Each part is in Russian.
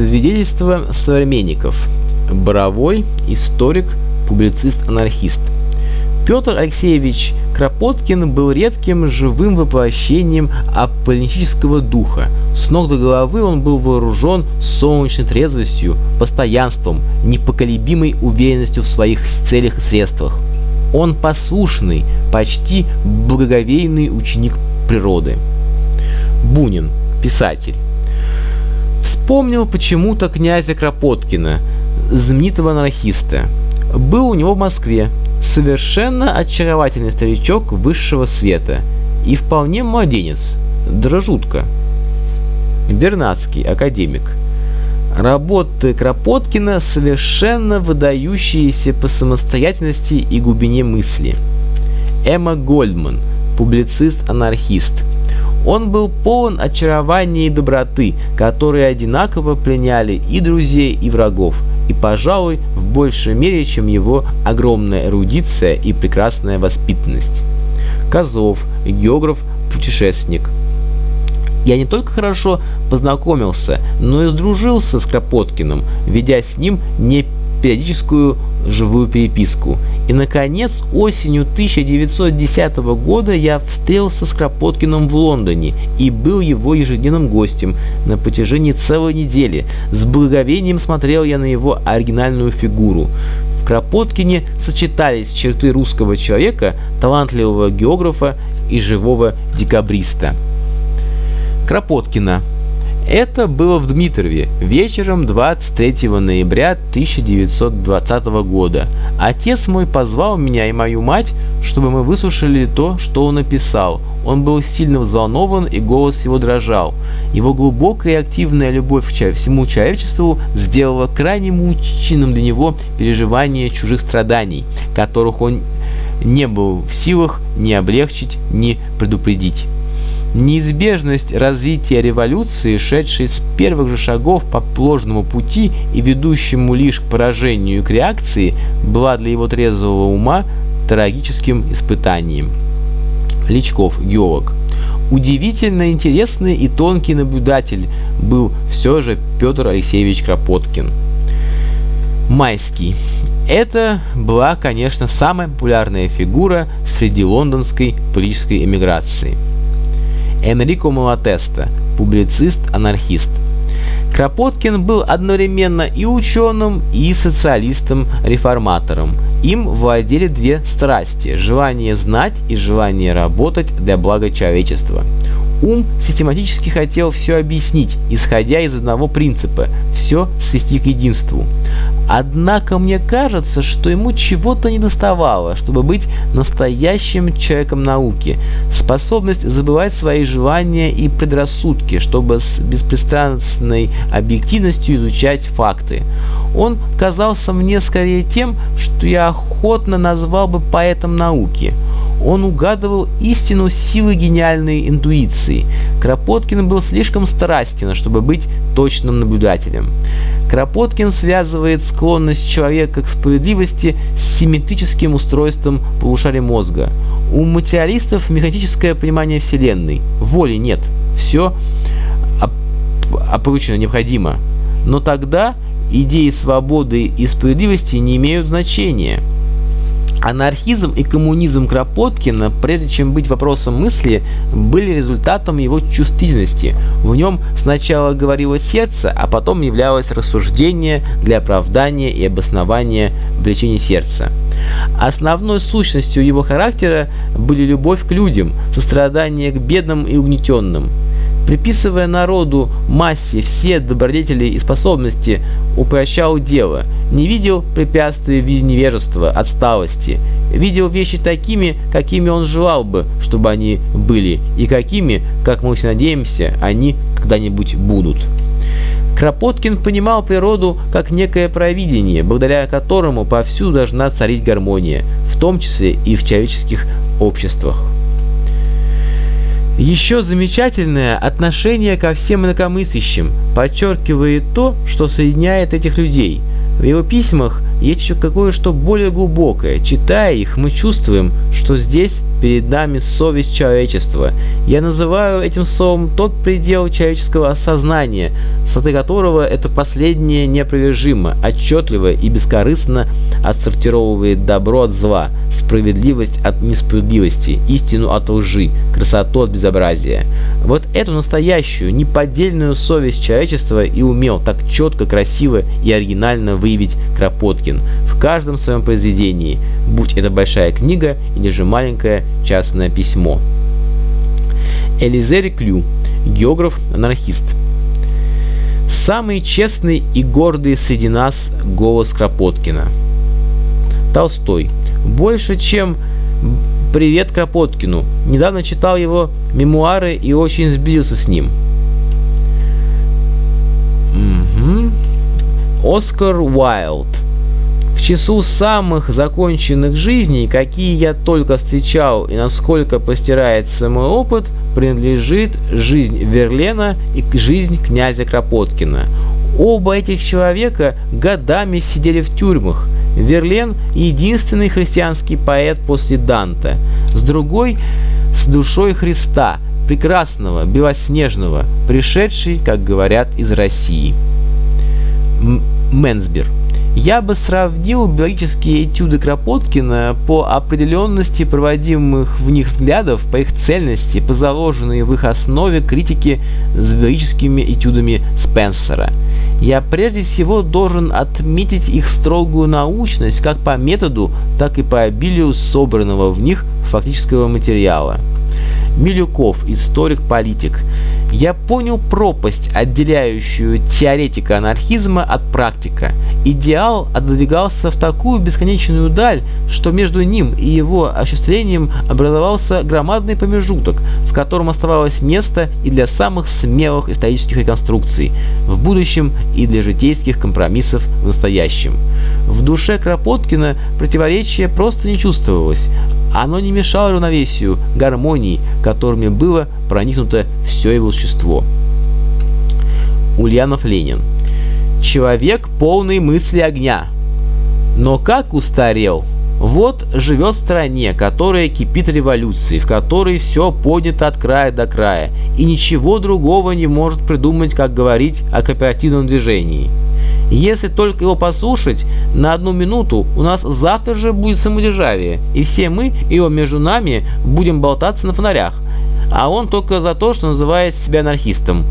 Свидетельство современников. Боровой, историк, публицист-анархист. Петр Алексеевич Кропоткин был редким живым воплощением аполитического духа. С ног до головы он был вооружен солнечной трезвостью, постоянством, непоколебимой уверенностью в своих целях и средствах. Он послушный, почти благоговейный ученик природы. Бунин, писатель. Вспомнил почему-то князя Кропоткина, знаменитого анархиста. Был у него в Москве, совершенно очаровательный старичок высшего света и вполне младенец, дрожутка. Бернацкий, академик. Работы Кропоткина совершенно выдающиеся по самостоятельности и глубине мысли. Эмма Гольдман, публицист-анархист. Он был полон очарования и доброты, которые одинаково пленяли и друзей, и врагов, и, пожалуй, в большей мере, чем его огромная эрудиция и прекрасная воспитанность. Козов, географ-путешественник. Я не только хорошо познакомился, но и сдружился с Кропоткиным, ведя с ним не периодическую живую переписку. И, наконец, осенью 1910 года я встретился с Кропоткиным в Лондоне и был его ежедневным гостем на протяжении целой недели. С благовением смотрел я на его оригинальную фигуру. В Кропоткине сочетались черты русского человека, талантливого географа и живого декабриста. Кропоткина это было в Дмитрове вечером 23 ноября 1920 года. Отец мой позвал меня и мою мать, чтобы мы выслушали то, что он написал. Он был сильно взволнован, и голос его дрожал. Его глубокая и активная любовь к всему человечеству сделала крайне мучительным для него переживание чужих страданий, которых он не был в силах ни облегчить, ни предупредить. Неизбежность развития революции, шедшей с первых же шагов по ложному пути и ведущему лишь к поражению и к реакции, была для его трезвого ума трагическим испытанием. Личков, геолог. Удивительно интересный и тонкий наблюдатель был все же Петр Алексеевич Кропоткин. Майский. Это была, конечно, самая популярная фигура среди лондонской политической эмиграции. Энрико Малатеста, публицист-анархист. Кропоткин был одновременно и ученым, и социалистом-реформатором. Им владели две страсти – желание знать и желание работать для блага человечества. Ум систематически хотел все объяснить, исходя из одного принципа – все свести к единству. Однако мне кажется, что ему чего-то недоставало, чтобы быть настоящим человеком науки, способность забывать свои желания и предрассудки, чтобы с беспристрастной объективностью изучать факты. Он казался мне скорее тем, что я охотно назвал бы поэтом науки – он угадывал истину силы гениальной интуиции. Кропоткин был слишком страстен, чтобы быть точным наблюдателем. Кропоткин связывает склонность человека к справедливости с симметрическим устройством полушария мозга. У материалистов механическое понимание Вселенной. Воли нет. Все опоручено необходимо. Но тогда идеи свободы и справедливости не имеют значения. Анархизм и коммунизм Кропоткина, прежде чем быть вопросом мысли, были результатом его чувствительности. В нем сначала говорило сердце, а потом являлось рассуждение для оправдания и обоснования влечения сердца. Основной сущностью его характера были любовь к людям, сострадание к бедным и угнетенным. Приписывая народу массе все добродетели и способности, упрощал дело, не видел препятствий в виде невежества, отсталости, видел вещи такими, какими он желал бы, чтобы они были, и какими, как мы все надеемся, они когда-нибудь будут. Кропоткин понимал природу как некое провидение, благодаря которому повсюду должна царить гармония, в том числе и в человеческих обществах. Еще замечательное отношение ко всем инакомыслящим подчеркивает то, что соединяет этих людей. В его письмах есть еще какое-то более глубокое. Читая их, мы чувствуем, что здесь перед нами совесть человечества. Я называю этим словом тот предел человеческого сознания, соты которого это последнее неопровержимо, отчетливо и бескорыстно отсортировывает добро от зла, справедливость от несправедливости, истину от лжи, красоту от безобразия. Вот эту настоящую, неподдельную совесть человечества и умел так четко, красиво и оригинально выявить Кропоткин в каждом своем произведении, будь это большая книга или же маленькое частное письмо. Элизери Клю, географ-анархист. Самый честный и гордый среди нас голос Кропоткина. Толстой. Больше, чем «Привет Кропоткину». Недавно читал его мемуары и очень сбился с ним. Угу. Оскар Уайлд. Числу самых законченных жизней, какие я только встречал и насколько постирается мой опыт, принадлежит жизнь Верлена и жизнь князя Кропоткина. Оба этих человека годами сидели в тюрьмах – Верлен – единственный христианский поэт после Данте, с другой – с душой Христа, прекрасного, белоснежного, пришедший, как говорят, из России. М Менсбер – я бы сравнил биологические этюды Кропоткина по определенности проводимых в них взглядов, по их цельности, по заложенной в их основе критике с биологическими этюдами Спенсера. Я прежде всего должен отметить их строгую научность как по методу, так и по обилию собранного в них фактического материала. Милюков, историк-политик. Я понял пропасть, отделяющую теоретика анархизма от практика. Идеал отодвигался в такую бесконечную даль, что между ним и его осуществлением образовался громадный промежуток, в котором оставалось место и для самых смелых исторических реконструкций в будущем и для житейских компромиссов в настоящем. В душе Кропоткина противоречия просто не чувствовалось, оно не мешало равновесию, гармонии, которыми было проникнуто все его существо. Ульянов Ленин. Человек полный мысли огня. Но как устарел? Вот живет в стране, которая кипит революцией, в которой все поднято от края до края, и ничего другого не может придумать, как говорить о кооперативном движении. Если только его послушать, на одну минуту у нас завтра же будет самодержавие, и все мы, и его между нами, будем болтаться на фонарях. А он только за то, что называет себя анархистом.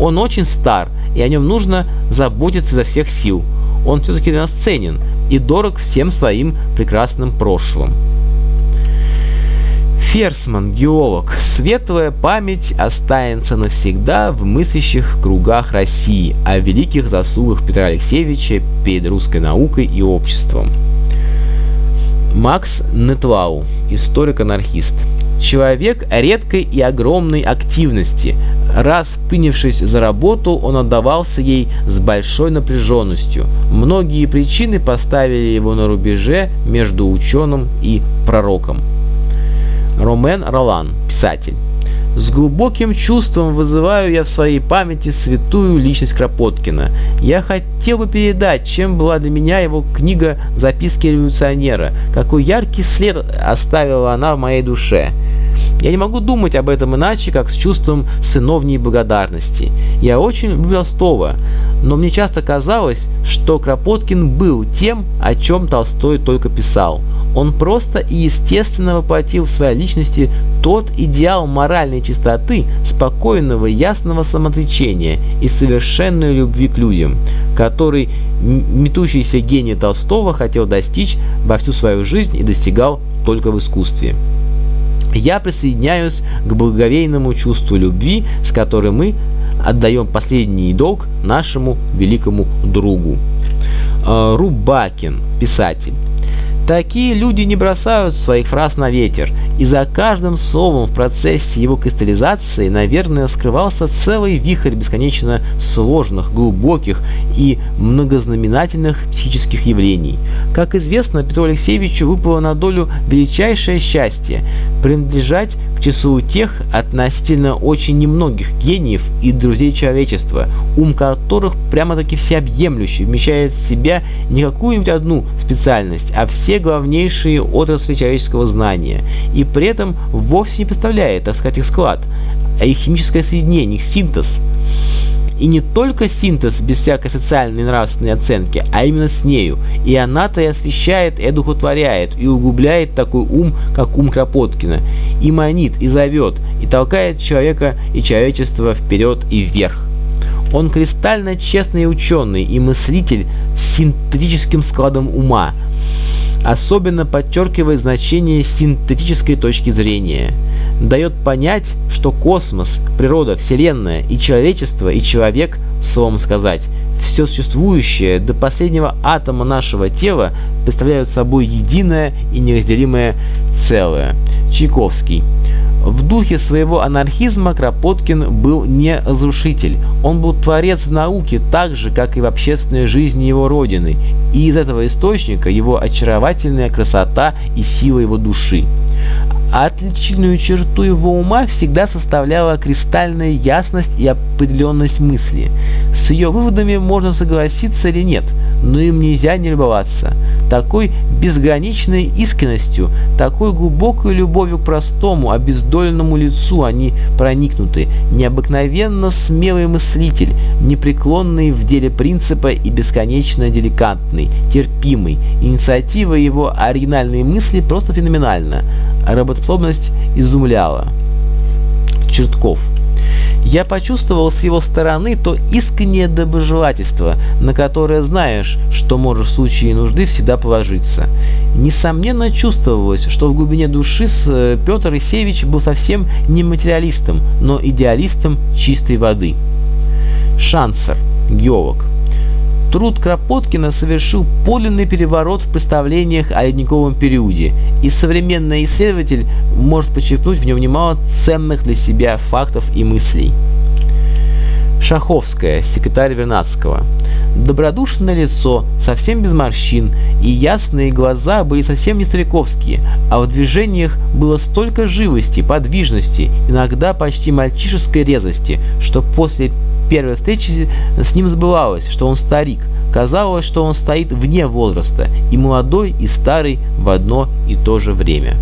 Он очень стар, и о нем нужно заботиться изо всех сил. Он все-таки для нас ценен и дорог всем своим прекрасным прошлым. Ферсман, геолог, светлая память останется навсегда в мыслящих кругах России о великих заслугах Петра Алексеевича перед русской наукой и обществом. Макс Нетлау, историк-анархист. Человек редкой и огромной активности. Раз принявшись за работу, он отдавался ей с большой напряженностью. Многие причины поставили его на рубеже между ученым и пророком. Ромен Ролан, писатель. С глубоким чувством вызываю я в своей памяти святую личность Кропоткина. Я хотел бы передать, чем была для меня его книга «Записки революционера», какой яркий след оставила она в моей душе. Я не могу думать об этом иначе, как с чувством сыновней благодарности. Я очень люблю Толстого, но мне часто казалось, что Кропоткин был тем, о чем Толстой только писал. Он просто и естественно воплотил в своей личности тот идеал моральной чистоты, спокойного, ясного самоотречения и совершенной любви к людям, который метущийся гений Толстого хотел достичь во всю свою жизнь и достигал только в искусстве. Я присоединяюсь к благоговейному чувству любви, с которым мы отдаем последний долг нашему великому другу. А, Рубакин, писатель. Такие люди не бросают своих фраз на ветер, и за каждым словом в процессе его кристаллизации, наверное, скрывался целый вихрь бесконечно сложных, глубоких и многознаменательных психических явлений. Как известно, Петру Алексеевичу выпало на долю величайшее счастье – принадлежать к числу тех относительно очень немногих гениев и друзей человечества, ум которых прямо-таки всеобъемлющий, вмещает в себя не какую-нибудь одну специальность, а все главнейшие отрасли человеческого знания, и при этом вовсе не представляет, так сказать, их склад, а их химическое соединение, их синтез. И не только синтез без всякой социальной и нравственной оценки, а именно с нею. И она-то и освещает, и одухотворяет, и углубляет такой ум, как ум Кропоткина, и манит, и зовет, и толкает человека и человечество вперед и вверх. Он кристально честный ученый и мыслитель с синтетическим складом ума, особенно подчеркивает значение синтетической точки зрения. Дает понять, что космос, природа, Вселенная и человечество, и человек, словом сказать, все существующее до последнего атома нашего тела представляют собой единое и неразделимое целое. Чайковский. В духе своего анархизма Кропоткин был не разрушитель, он был творец науки так же, как и в общественной жизни его родины, и из этого источника его очаровательная красота и сила его души. Отличительную черту его ума всегда составляла кристальная ясность и определенность мысли. С ее выводами можно согласиться или нет, но им нельзя не любоваться. Такой безграничной искренностью, такой глубокой любовью к простому, обездоленному лицу они проникнуты. Необыкновенно смелый мыслитель, непреклонный в деле принципа и бесконечно деликатный, терпимый. Инициатива его оригинальной мысли просто феноменальна работоспособность изумляла. Чертков. Я почувствовал с его стороны то искреннее доброжелательство, на которое знаешь, что можешь в случае нужды всегда положиться. Несомненно чувствовалось, что в глубине души э, Петр Исеевич был совсем не материалистом, но идеалистом чистой воды. Шансер. Геолог. Труд Кропоткина совершил подлинный переворот в представлениях о ледниковом периоде, и современный исследователь может почерпнуть в нем немало ценных для себя фактов и мыслей. Шаховская, секретарь Вернадского. Добродушное лицо, совсем без морщин, и ясные глаза были совсем не стариковские, а в движениях было столько живости, подвижности, иногда почти мальчишеской резвости, что после первой встречи с ним забывалось, что он старик. Казалось, что он стоит вне возраста, и молодой, и старый в одно и то же время.